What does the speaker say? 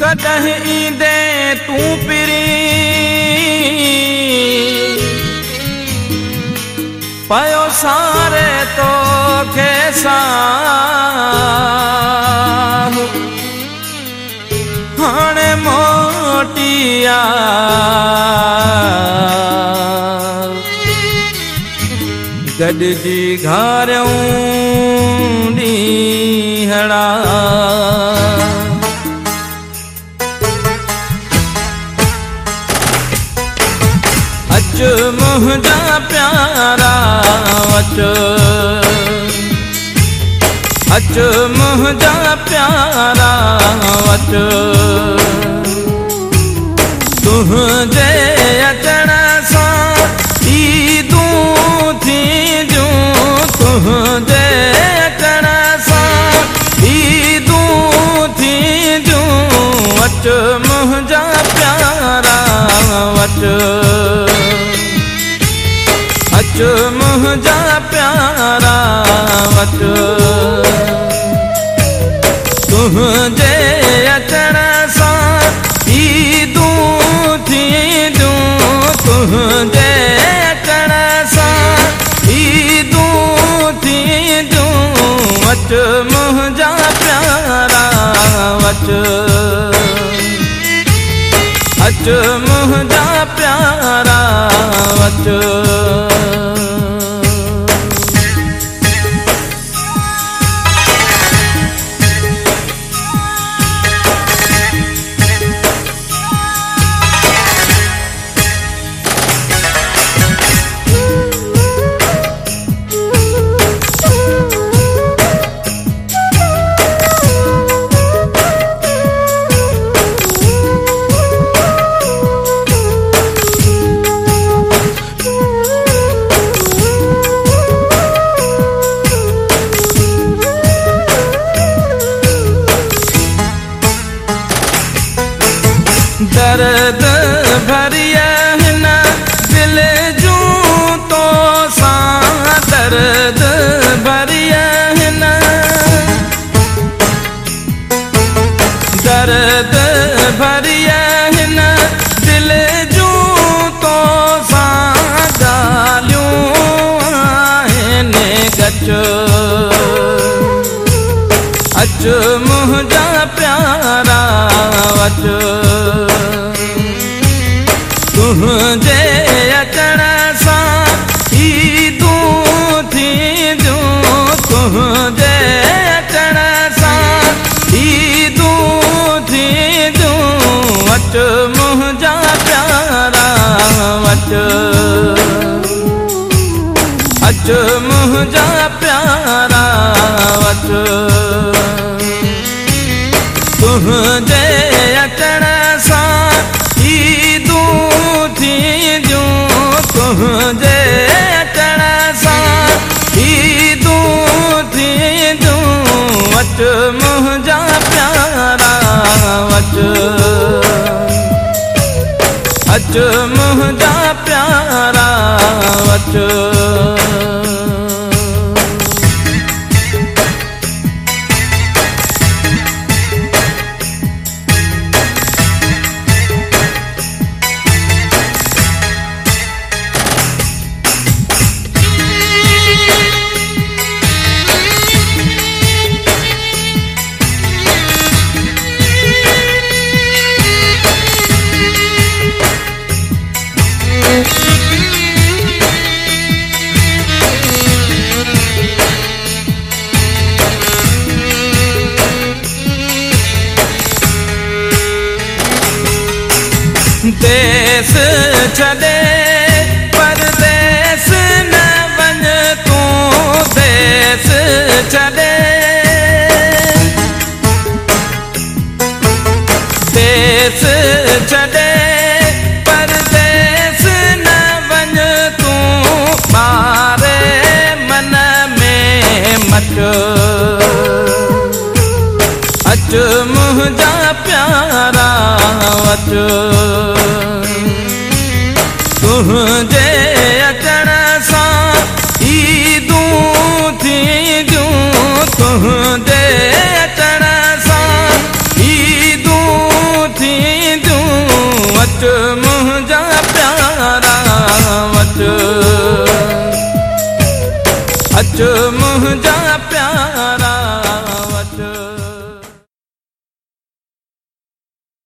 कॾहिं ईंदे तूं पिरी। पियो सारे तोखे हाणे मोटिया गॾिजी घारियूं ॾींहड़ा। اچ منهنجا پيارا اچ اچ منهنجا پيارا اچ تنهنجي اچڻ سان ايدون ٿي جون تنهنجي اچڻ سان ايدون ٿي جون اچ منهنجا پيارا اچ اچ منهنجا پيارا اچ تنهنجي اچڻ سان ايدون ٿي جون تنهنجي اچڻ سان ايدون ٿي جون اچ منهنجا پيارا اچ اچ منهنجا پيارا اچ दर्द भरिया हिन दिल जूं तो सा दर्द भरिया हिन दर्द भरिया दिल जूं तो सां गच अच मुंहिंजा प्यारा اچ منهنجا پيارا اچ تنهنجي اچڻ سان تنهنجي اچڻ سان ايدون ٿي جون اچ منهنجا پيارا اچ اچ मुहदा प्यारा वच। देस छॾे तुझे